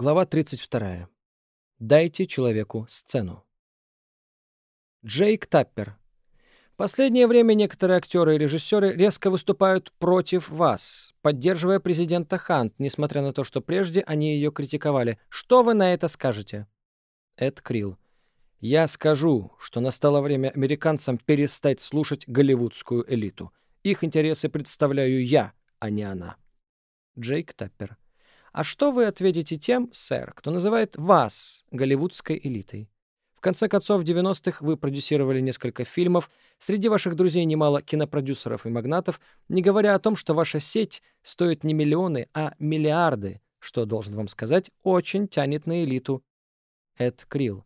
Глава 32. Дайте человеку сцену. Джейк Таппер. Последнее время некоторые актеры и режиссеры резко выступают против вас, поддерживая президента Хант, несмотря на то, что прежде они ее критиковали. Что вы на это скажете? Эд Крилл. Я скажу, что настало время американцам перестать слушать голливудскую элиту. Их интересы представляю я, а не она. Джейк Таппер. А что вы ответите тем, сэр, кто называет вас голливудской элитой? В конце концов, в 90-х вы продюсировали несколько фильмов, среди ваших друзей немало кинопродюсеров и магнатов, не говоря о том, что ваша сеть стоит не миллионы, а миллиарды, что, должен вам сказать, очень тянет на элиту. Эд Крилл.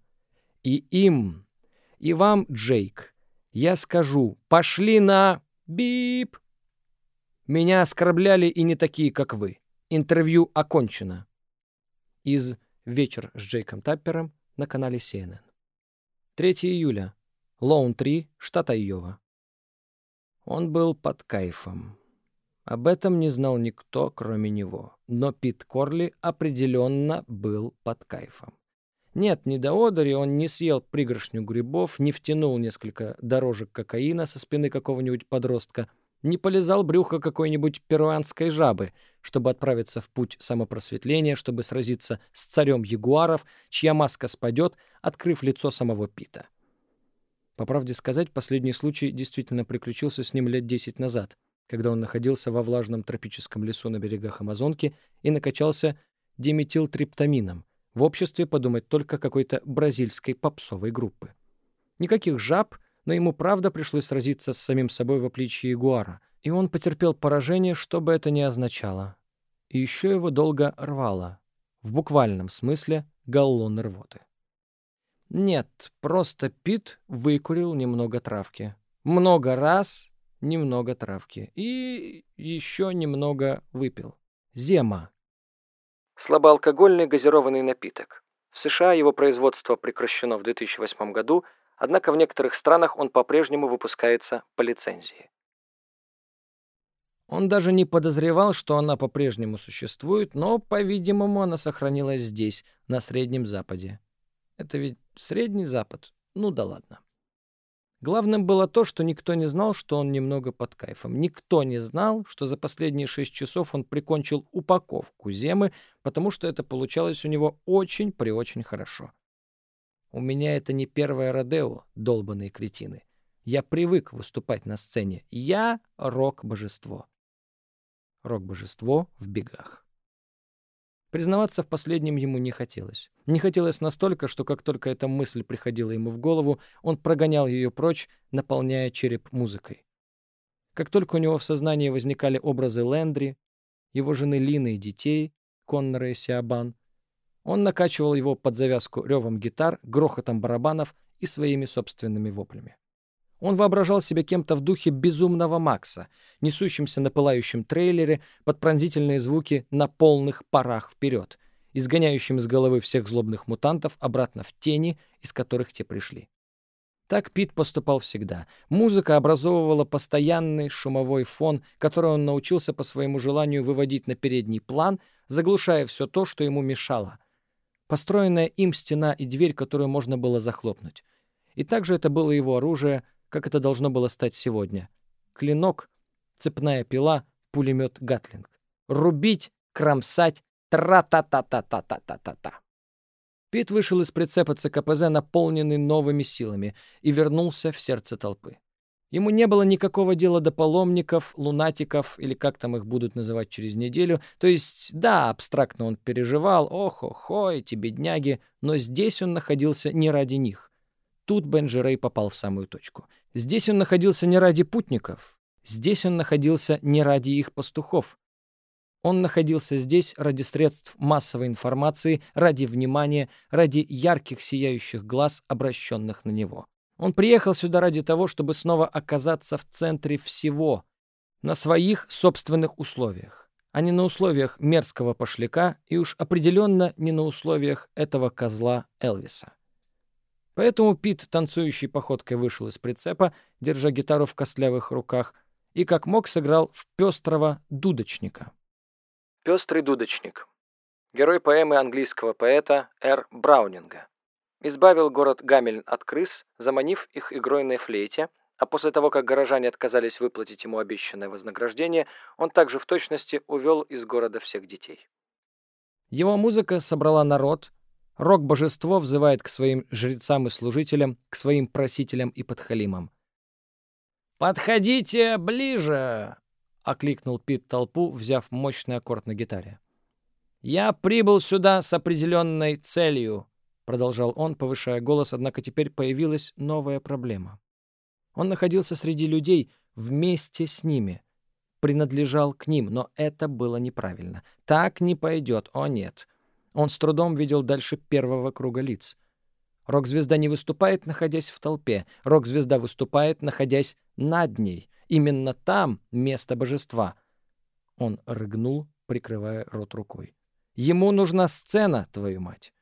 И им, и вам, Джейк, я скажу, пошли на... бип. Меня оскорбляли и не такие, как вы. Интервью окончено. Из «Вечер с Джейком Таппером» на канале CNN. 3 июля. Лоун-3, штат Айова. Он был под кайфом. Об этом не знал никто, кроме него. Но Пит Корли определенно был под кайфом. Нет, не до одери он не съел пригоршню грибов, не втянул несколько дорожек кокаина со спины какого-нибудь подростка — не полезал брюхо какой-нибудь перуанской жабы, чтобы отправиться в путь самопросветления, чтобы сразиться с царем ягуаров, чья маска спадет, открыв лицо самого Пита. По правде сказать, последний случай действительно приключился с ним лет десять назад, когда он находился во влажном тропическом лесу на берегах Амазонки и накачался диметилтриптамином, в обществе подумать только какой-то бразильской попсовой группы. Никаких жаб — но ему правда пришлось сразиться с самим собой в опличье ягуара, и он потерпел поражение, что бы это ни означало. И еще его долго рвало, в буквальном смысле галлоны рвоты. Нет, просто Пит выкурил немного травки. Много раз немного травки. И еще немного выпил. Зема. Слабоалкогольный газированный напиток. В США его производство прекращено в 2008 году, однако в некоторых странах он по-прежнему выпускается по лицензии. Он даже не подозревал, что она по-прежнему существует, но, по-видимому, она сохранилась здесь, на Среднем Западе. Это ведь Средний Запад? Ну да ладно. Главным было то, что никто не знал, что он немного под кайфом. Никто не знал, что за последние шесть часов он прикончил упаковку земы, потому что это получалось у него очень при очень хорошо. У меня это не первое Родео, долбанные кретины. Я привык выступать на сцене. Я рок-божество. Рок-божество в бегах. Признаваться в последнем ему не хотелось. Не хотелось настолько, что как только эта мысль приходила ему в голову, он прогонял ее прочь, наполняя череп музыкой. Как только у него в сознании возникали образы Лэндри, его жены Лины и детей, Коннора и Сиабан, он накачивал его под завязку ревом гитар, грохотом барабанов и своими собственными воплями. Он воображал себя кем-то в духе безумного Макса, несущимся на пылающем трейлере под пронзительные звуки на полных парах вперед, изгоняющим из головы всех злобных мутантов обратно в тени, из которых те пришли. Так Пит поступал всегда. Музыка образовывала постоянный шумовой фон, который он научился по своему желанию выводить на передний план, заглушая все то, что ему мешало, построенная им стена и дверь, которую можно было захлопнуть. И также это было его оружие, как это должно было стать сегодня. Клинок, цепная пила, пулемет Гатлинг. Рубить, кромсать, тра-та-та-та-та-та-та-та. Пит вышел из прицепа ЦКПЗ, наполненный новыми силами, и вернулся в сердце толпы. Ему не было никакого дела до паломников, лунатиков, или как там их будут называть через неделю. То есть, да, абстрактно он переживал, ох-охо, эти бедняги, но здесь он находился не ради них. Тут Бенджерей попал в самую точку. Здесь он находился не ради путников, здесь он находился не ради их пастухов. Он находился здесь ради средств массовой информации, ради внимания, ради ярких сияющих глаз, обращенных на него. Он приехал сюда ради того, чтобы снова оказаться в центре всего, на своих собственных условиях, а не на условиях мерзкого пошляка и уж определенно не на условиях этого козла Элвиса. Поэтому Пит танцующей походкой вышел из прицепа, держа гитару в костлявых руках, и как мог сыграл в пестрого дудочника. Пестрый дудочник. Герой поэмы английского поэта Р. Браунинга. Избавил город Гамельн от крыс, заманив их игрой на флейте, а после того, как горожане отказались выплатить ему обещанное вознаграждение, он также в точности увел из города всех детей. Его музыка собрала народ, рок-божество взывает к своим жрецам и служителям, к своим просителям и подхалимам. «Подходите ближе!» — окликнул Пит толпу, взяв мощный аккорд на гитаре. «Я прибыл сюда с определенной целью», — продолжал он, повышая голос, однако теперь появилась новая проблема. Он находился среди людей вместе с ними, принадлежал к ним, но это было неправильно. Так не пойдет, о нет. Он с трудом видел дальше первого круга лиц. Рок-звезда не выступает, находясь в толпе. Рок-звезда выступает, находясь над ней. Именно там место божества. Он рыгнул, прикрывая рот рукой. Ему нужна сцена, твою мать.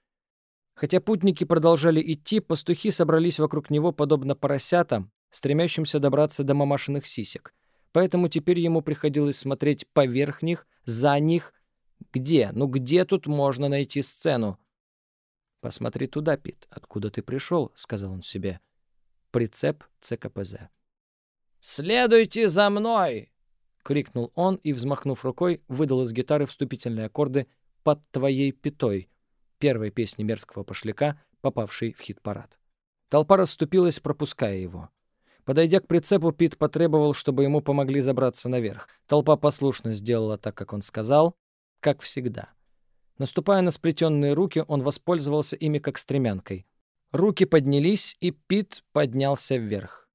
Хотя путники продолжали идти, пастухи собрались вокруг него, подобно поросятам, стремящимся добраться до мамашиных сисек. Поэтому теперь ему приходилось смотреть поверх них, за них. Где? Ну где тут можно найти сцену? «Посмотри туда, Пит, откуда ты пришел», — сказал он себе. Прицеп ЦКПЗ. «Следуйте за мной!» — крикнул он и, взмахнув рукой, выдал из гитары вступительные аккорды «Под твоей пятой» первой песни мерзкого пошляка, попавшей в хит-парад. Толпа расступилась, пропуская его. Подойдя к прицепу, Пит потребовал, чтобы ему помогли забраться наверх. Толпа послушно сделала так, как он сказал, как всегда. Наступая на сплетенные руки, он воспользовался ими как стремянкой. Руки поднялись, и Пит поднялся вверх.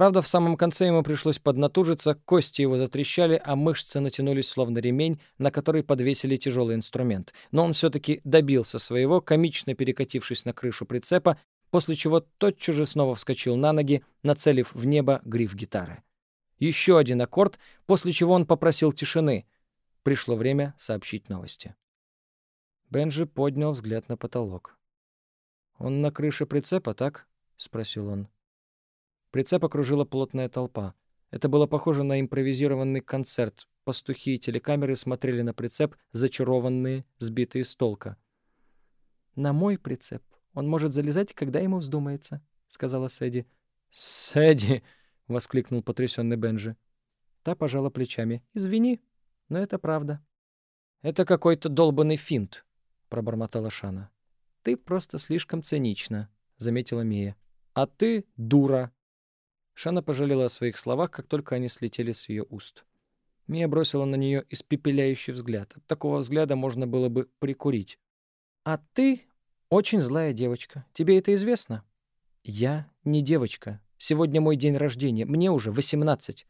Правда, в самом конце ему пришлось поднатужиться, кости его затрещали, а мышцы натянулись словно ремень, на который подвесили тяжелый инструмент. Но он все-таки добился своего, комично перекатившись на крышу прицепа, после чего тотчас же снова вскочил на ноги, нацелив в небо гриф гитары. Еще один аккорд, после чего он попросил тишины. Пришло время сообщить новости. Бенджи поднял взгляд на потолок. «Он на крыше прицепа, так?» — спросил он. Прицеп окружила плотная толпа. Это было похоже на импровизированный концерт. Пастухи и телекамеры смотрели на прицеп, зачарованные, сбитые с толка. «На мой прицеп он может залезать, когда ему вздумается», — сказала Сэдди. «Сэдди!» — воскликнул потрясенный Бенджи. Та пожала плечами. «Извини, но это правда». «Это какой-то долбанный финт», пробормотала Шана. «Ты просто слишком цинична», — заметила Мия. «А ты дура». Шана пожалела о своих словах, как только они слетели с ее уст. Мия бросила на нее испепеляющий взгляд. От такого взгляда можно было бы прикурить. «А ты очень злая девочка. Тебе это известно?» «Я не девочка. Сегодня мой день рождения. Мне уже восемнадцать.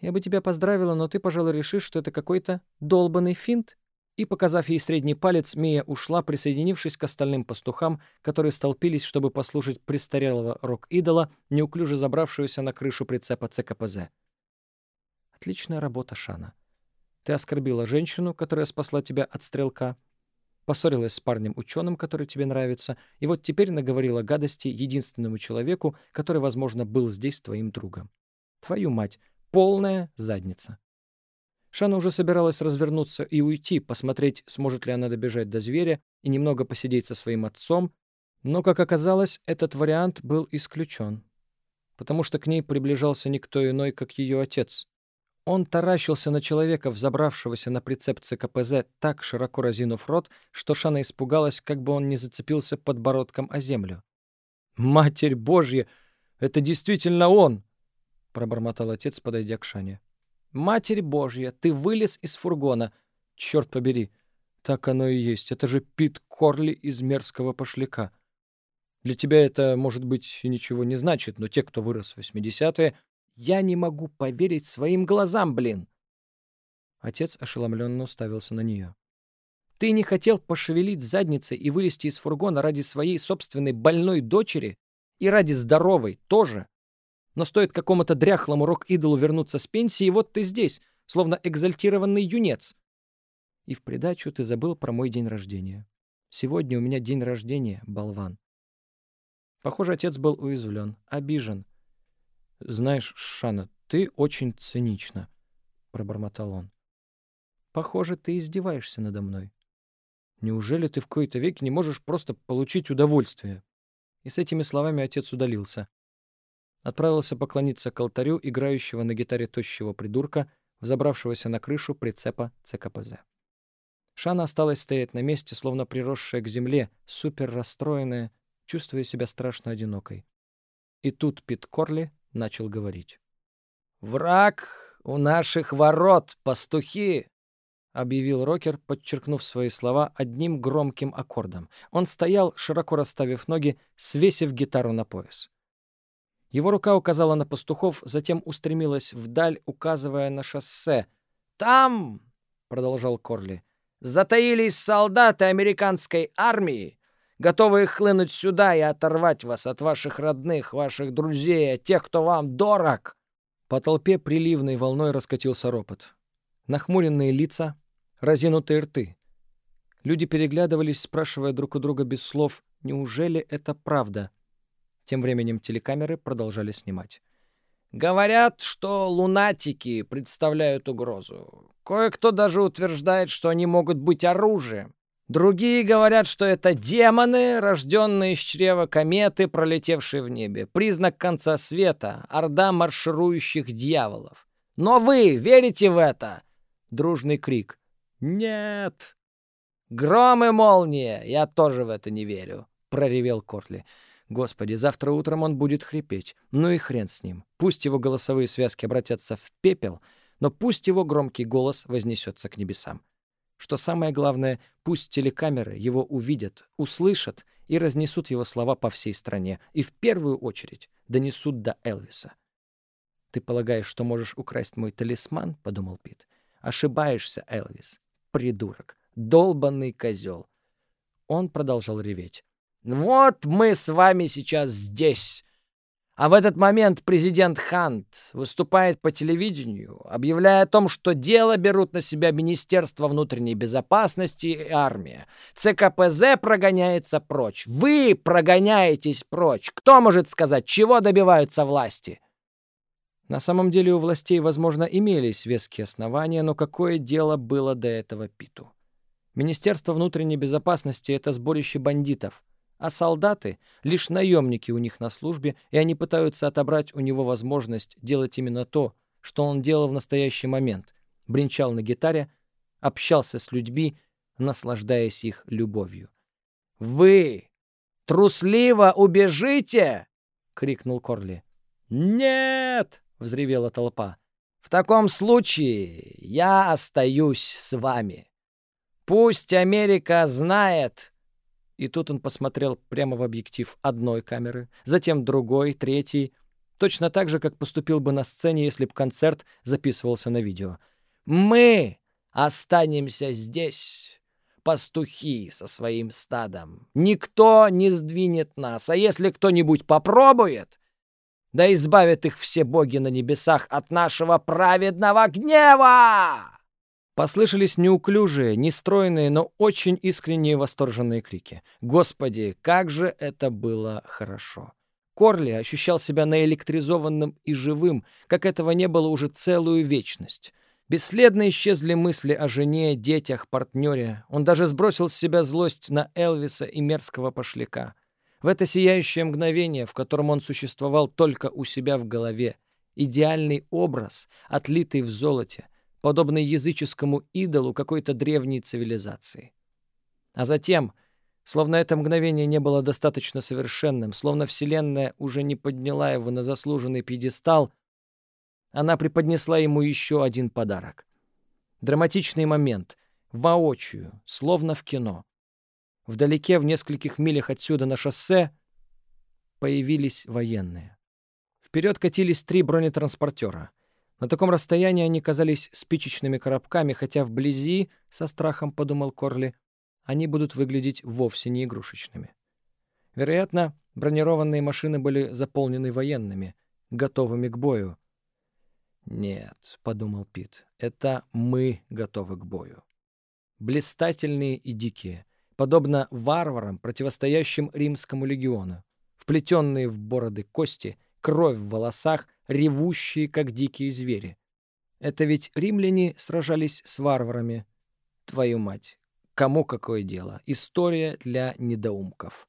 Я бы тебя поздравила, но ты, пожалуй, решишь, что это какой-то долбанный финт и, показав ей средний палец, Мия ушла, присоединившись к остальным пастухам, которые столпились, чтобы послушать престарелого рок-идола, неуклюже забравшегося на крышу прицепа ЦКПЗ. Отличная работа, Шана. Ты оскорбила женщину, которая спасла тебя от стрелка, поссорилась с парнем-ученым, который тебе нравится, и вот теперь наговорила гадости единственному человеку, который, возможно, был здесь твоим другом. Твою мать, полная задница. Шана уже собиралась развернуться и уйти, посмотреть, сможет ли она добежать до зверя и немного посидеть со своим отцом, но, как оказалось, этот вариант был исключен, потому что к ней приближался никто иной, как ее отец. Он таращился на человека, взобравшегося на прицеп ЦКПЗ, так широко разинув рот, что Шана испугалась, как бы он не зацепился подбородком о землю. «Матерь Божья! Это действительно он!» — пробормотал отец, подойдя к Шане. Матерь Божья, ты вылез из фургона. Черт побери. Так оно и есть. Это же Пит Корли из мерзкого пошляка. Для тебя это, может быть, и ничего не значит, но те, кто вырос в 80-е, я не могу поверить своим глазам, блин. Отец ошеломленно уставился на нее. Ты не хотел пошевелить задницей и вылезти из фургона ради своей собственной больной дочери? И ради здоровой тоже? Но стоит какому-то дряхлому рок-идолу вернуться с пенсии, и вот ты здесь, словно экзальтированный юнец. И в придачу ты забыл про мой день рождения. Сегодня у меня день рождения, болван. Похоже, отец был уязвлен, обижен. «Знаешь, Шана, ты очень цинична», — пробормотал он. «Похоже, ты издеваешься надо мной». Неужели ты в кои-то веки не можешь просто получить удовольствие? И с этими словами отец удалился. Отправился поклониться к алтарю играющего на гитаре тощего придурка, взобравшегося на крышу прицепа ЦКПЗ. Шана осталась стоять на месте, словно приросшая к земле, супер расстроенная, чувствуя себя страшно одинокой. И тут Пит Корли начал говорить. «Враг у наших ворот, пастухи!» — объявил рокер, подчеркнув свои слова одним громким аккордом. Он стоял, широко расставив ноги, свесив гитару на пояс. Его рука указала на пастухов, затем устремилась вдаль, указывая на шоссе. «Там!» — продолжал Корли. «Затаились солдаты американской армии, готовые хлынуть сюда и оторвать вас от ваших родных, ваших друзей, тех, кто вам дорог!» По толпе приливной волной раскатился ропот. Нахмуренные лица, разинутые рты. Люди переглядывались, спрашивая друг у друга без слов, неужели это правда? Тем временем телекамеры продолжали снимать. «Говорят, что лунатики представляют угрозу. Кое-кто даже утверждает, что они могут быть оружием. Другие говорят, что это демоны, рожденные из чрева кометы, пролетевшие в небе. Признак конца света, орда марширующих дьяволов. Но вы верите в это?» Дружный крик. «Нет!» «Гром и молния! Я тоже в это не верю!» — проревел Кортли. Господи, завтра утром он будет хрипеть. Ну и хрен с ним. Пусть его голосовые связки обратятся в пепел, но пусть его громкий голос вознесется к небесам. Что самое главное, пусть телекамеры его увидят, услышат и разнесут его слова по всей стране. И в первую очередь донесут до Элвиса. «Ты полагаешь, что можешь украсть мой талисман?» — подумал Пит. Ошибаешься, Элвис. Придурок. Долбанный козел. Он продолжал реветь. Вот мы с вами сейчас здесь. А в этот момент президент Хант выступает по телевидению, объявляя о том, что дело берут на себя Министерство внутренней безопасности и армия. ЦКПЗ прогоняется прочь. Вы прогоняетесь прочь. Кто может сказать, чего добиваются власти? На самом деле у властей, возможно, имелись веские основания, но какое дело было до этого Питу? Министерство внутренней безопасности — это сборище бандитов, а солдаты — лишь наемники у них на службе, и они пытаются отобрать у него возможность делать именно то, что он делал в настоящий момент. Бренчал на гитаре, общался с людьми, наслаждаясь их любовью. «Вы трусливо убежите!» — крикнул Корли. «Нет!» — взревела толпа. «В таком случае я остаюсь с вами. Пусть Америка знает...» И тут он посмотрел прямо в объектив одной камеры, затем другой, третий, точно так же, как поступил бы на сцене, если бы концерт записывался на видео. «Мы останемся здесь, пастухи со своим стадом. Никто не сдвинет нас, а если кто-нибудь попробует, да избавят их все боги на небесах от нашего праведного гнева!» Послышались неуклюжие, нестройные, но очень искренние восторженные крики. Господи, как же это было хорошо! Корли ощущал себя наэлектризованным и живым, как этого не было уже целую вечность. Бесследно исчезли мысли о жене, детях, партнере. Он даже сбросил с себя злость на Элвиса и мерзкого пошляка. В это сияющее мгновение, в котором он существовал только у себя в голове, идеальный образ, отлитый в золоте, подобный языческому идолу какой-то древней цивилизации. А затем, словно это мгновение не было достаточно совершенным, словно Вселенная уже не подняла его на заслуженный пьедестал, она преподнесла ему еще один подарок. Драматичный момент, воочию, словно в кино. Вдалеке, в нескольких милях отсюда на шоссе, появились военные. Вперед катились три бронетранспортера. На таком расстоянии они казались спичечными коробками, хотя вблизи, со страхом подумал Корли, они будут выглядеть вовсе не игрушечными. Вероятно, бронированные машины были заполнены военными, готовыми к бою. «Нет», — подумал Пит, — «это мы готовы к бою. Блистательные и дикие, подобно варварам, противостоящим римскому легиону. Вплетенные в бороды кости, кровь в волосах, ревущие, как дикие звери. Это ведь римляне сражались с варварами. Твою мать, Кому какое дело? История для недоумков.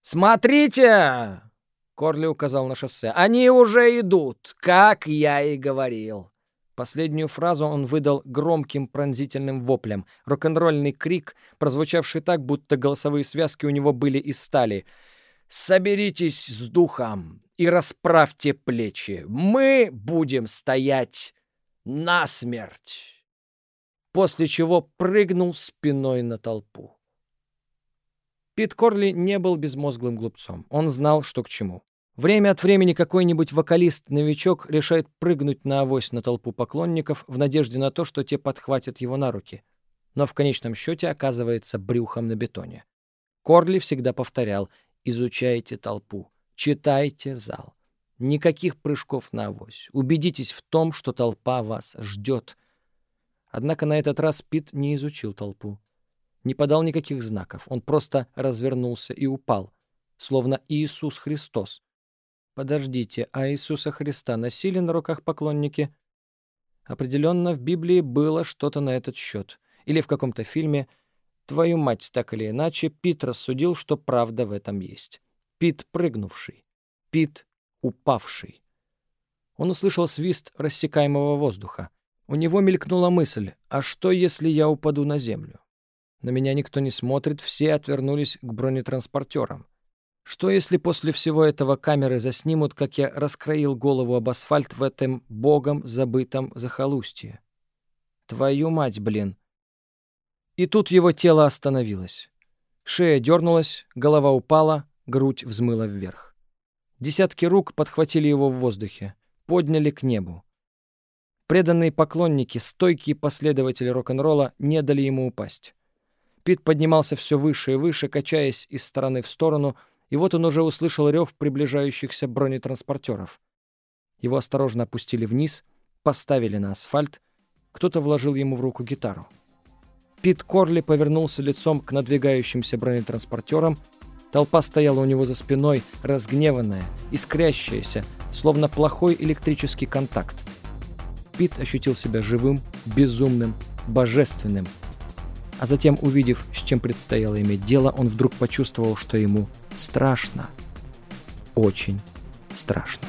«Смотрите!» — Корли указал на шоссе. «Они уже идут, как я и говорил». Последнюю фразу он выдал громким пронзительным воплем. Рок-н-ролльный крик, прозвучавший так, будто голосовые связки у него были из стали. «Соберитесь с духом и расправьте плечи. Мы будем стоять насмерть!» после чего прыгнул спиной на толпу. Пит Корли не был безмозглым глупцом. Он знал, что к чему. Время от времени какой-нибудь вокалист-новичок решает прыгнуть на авось на толпу поклонников в надежде на то, что те подхватят его на руки. Но в конечном счете оказывается брюхом на бетоне. Корли всегда повторял «Изучайте толпу, читайте зал». Никаких прыжков на авось. Убедитесь в том, что толпа вас ждет. Однако на этот раз Пит не изучил толпу. Не подал никаких знаков. Он просто развернулся и упал, словно Иисус Христос. Подождите, а Иисуса Христа носили на руках поклонники? Определенно в Библии было что-то на этот счет. Или в каком-то фильме. Твою мать, так или иначе, Пит рассудил, что правда в этом есть. Пит прыгнувший. Пит упавший. Он услышал свист рассекаемого воздуха. У него мелькнула мысль, а что, если я упаду на землю? На меня никто не смотрит, все отвернулись к бронетранспортерам. Что, если после всего этого камеры заснимут, как я раскроил голову об асфальт в этом богом забытом захолустье? Твою мать, блин! И тут его тело остановилось. Шея дернулась, голова упала, грудь взмыла вверх. Десятки рук подхватили его в воздухе, подняли к небу. Преданные поклонники, стойкие последователи рок-н-ролла не дали ему упасть. Пит поднимался все выше и выше, качаясь из стороны в сторону, и вот он уже услышал рев приближающихся бронетранспортеров. Его осторожно опустили вниз, поставили на асфальт, кто-то вложил ему в руку гитару. Пит Корли повернулся лицом к надвигающимся бронетранспортерам. Толпа стояла у него за спиной, разгневанная, искрящаяся, словно плохой электрический контакт. Пит ощутил себя живым, безумным, божественным. А затем, увидев, с чем предстояло иметь дело, он вдруг почувствовал, что ему страшно. Очень страшно.